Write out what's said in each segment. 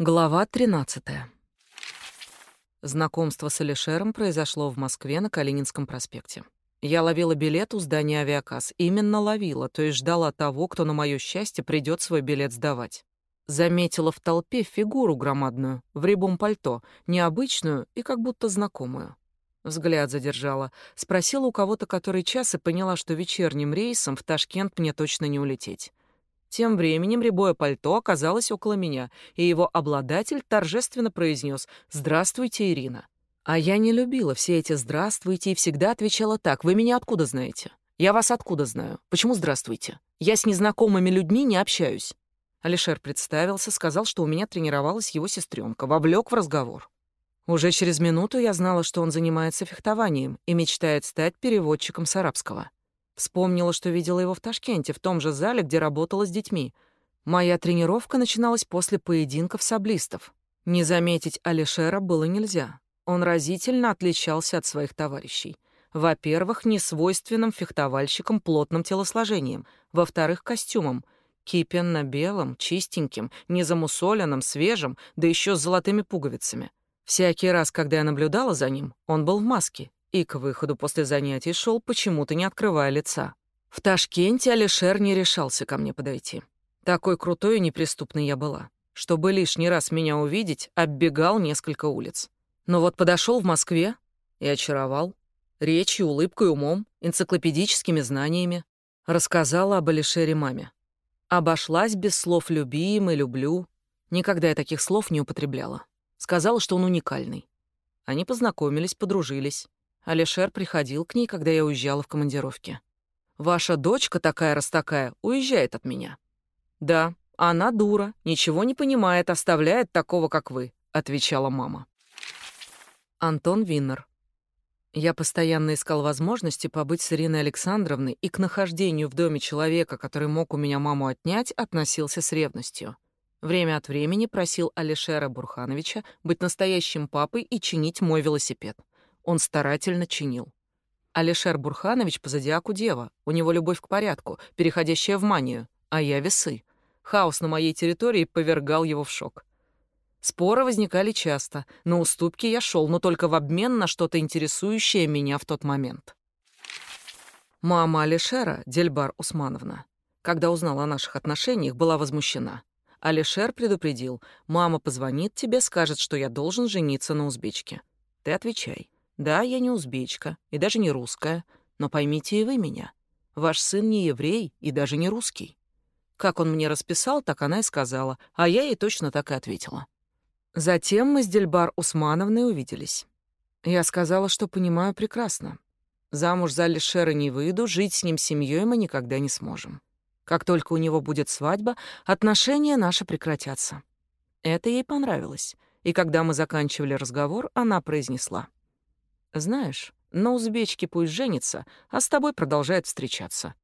Глава 13. Знакомство с Алишером произошло в Москве на Калининском проспекте. Я ловила билет у здания авиакасс. Именно ловила, то есть ждала того, кто на моё счастье придёт свой билет сдавать. Заметила в толпе фигуру громадную, в рябом пальто, необычную и как будто знакомую. Взгляд задержала, спросила у кого-то который час и поняла, что вечерним рейсом в Ташкент мне точно не улететь. Тем временем рябое пальто оказалось около меня, и его обладатель торжественно произнес «Здравствуйте, Ирина». А я не любила все эти «здравствуйте» и всегда отвечала так «Вы меня откуда знаете?» «Я вас откуда знаю? Почему здравствуйте? Я с незнакомыми людьми не общаюсь». Алишер представился, сказал, что у меня тренировалась его сестренка, вовлек в разговор. Уже через минуту я знала, что он занимается фехтованием и мечтает стать переводчиком с арабского. Вспомнила, что видела его в Ташкенте, в том же зале, где работала с детьми. Моя тренировка начиналась после поединков саблистов. Не заметить Алишера было нельзя. Он разительно отличался от своих товарищей. Во-первых, несвойственным фехтовальщикам плотным телосложением. Во-вторых, костюмом. Кипенно-белым, чистеньким, незамусоленным, свежим, да еще с золотыми пуговицами. Всякий раз, когда я наблюдала за ним, он был в маске, и к выходу после занятий шел, почему-то не открывая лица. В Ташкенте Алишер не решался ко мне подойти. Такой крутой и неприступной я была. Чтобы лишний раз меня увидеть, оббегал несколько улиц. Но вот подошел в Москве и очаровал. Речью, улыбкой, умом, энциклопедическими знаниями. Рассказала об Алишере маме. Обошлась без слов «любим» и «люблю». Никогда я таких слов не употребляла. Сказала, что он уникальный. Они познакомились, подружились. Алишер приходил к ней, когда я уезжала в командировке. «Ваша дочка такая раз такая уезжает от меня». «Да, она дура, ничего не понимает, оставляет такого, как вы», — отвечала мама. Антон Виннер. Я постоянно искал возможности побыть с Ириной Александровной и к нахождению в доме человека, который мог у меня маму отнять, относился с ревностью. Время от времени просил Алишера Бурхановича быть настоящим папой и чинить мой велосипед он старательно чинил. Алишер Бурханович по зодиаку дева, у него любовь к порядку, переходящая в манию, а я весы. Хаос на моей территории повергал его в шок. Споры возникали часто, на уступки я шел, но только в обмен на что-то интересующее меня в тот момент. Мама Алишера, Дельбар Усмановна, когда узнала о наших отношениях, была возмущена. Алишер предупредил, мама позвонит тебе, скажет, что я должен жениться на узбечке. Ты отвечай. Да, я не узбечка и даже не русская, но поймите и вы меня. Ваш сын не еврей и даже не русский. Как он мне расписал, так она и сказала, а я ей точно так и ответила. Затем мы с Дельбар Усмановной увиделись. Я сказала, что понимаю прекрасно. Замуж за Алишера не выйду, жить с ним семьей мы никогда не сможем. Как только у него будет свадьба, отношения наши прекратятся. Это ей понравилось, и когда мы заканчивали разговор, она произнесла — знаешь, на узбечке пусть женится, а с тобой продолжает встречаться.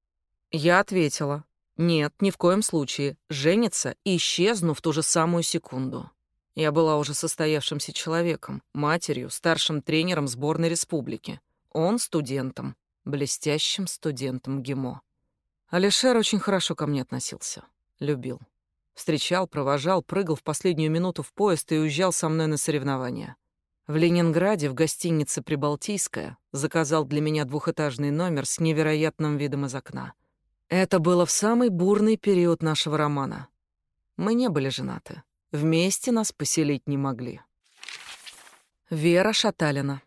Я ответила. Нет, ни в коем случае. Женится и исчезну в ту же самую секунду. Я была уже состоявшимся человеком, матерью, старшим тренером сборной республики. Он студентом, блестящим студентом ГИМО. Алишер очень хорошо ко мне относился. Любил. Встречал, провожал, прыгал в последнюю минуту в поезд и уезжал со мной на соревнования. В Ленинграде в гостинице «Прибалтийская» заказал для меня двухэтажный номер с невероятным видом из окна. Это было в самый бурный период нашего романа. Мы не были женаты. Вместе нас поселить не могли. Вера Шаталина.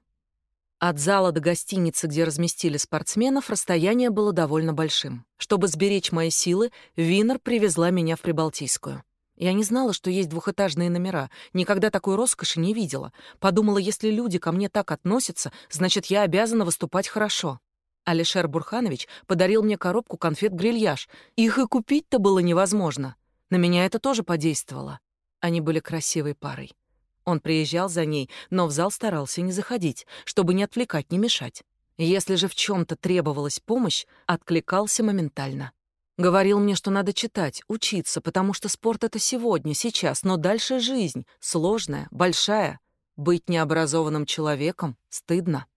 От зала до гостиницы, где разместили спортсменов, расстояние было довольно большим. Чтобы сберечь мои силы, Винер привезла меня в Прибалтийскую. Я не знала, что есть двухэтажные номера, никогда такой роскоши не видела. Подумала, если люди ко мне так относятся, значит, я обязана выступать хорошо. Алишер Бурханович подарил мне коробку конфет-грильяж. Их и купить-то было невозможно. На меня это тоже подействовало. Они были красивой парой. Он приезжал за ней, но в зал старался не заходить, чтобы не отвлекать, не мешать. Если же в чем то требовалась помощь, откликался моментально. Говорил мне, что надо читать, учиться, потому что спорт — это сегодня, сейчас, но дальше жизнь, сложная, большая. Быть необразованным человеком стыдно.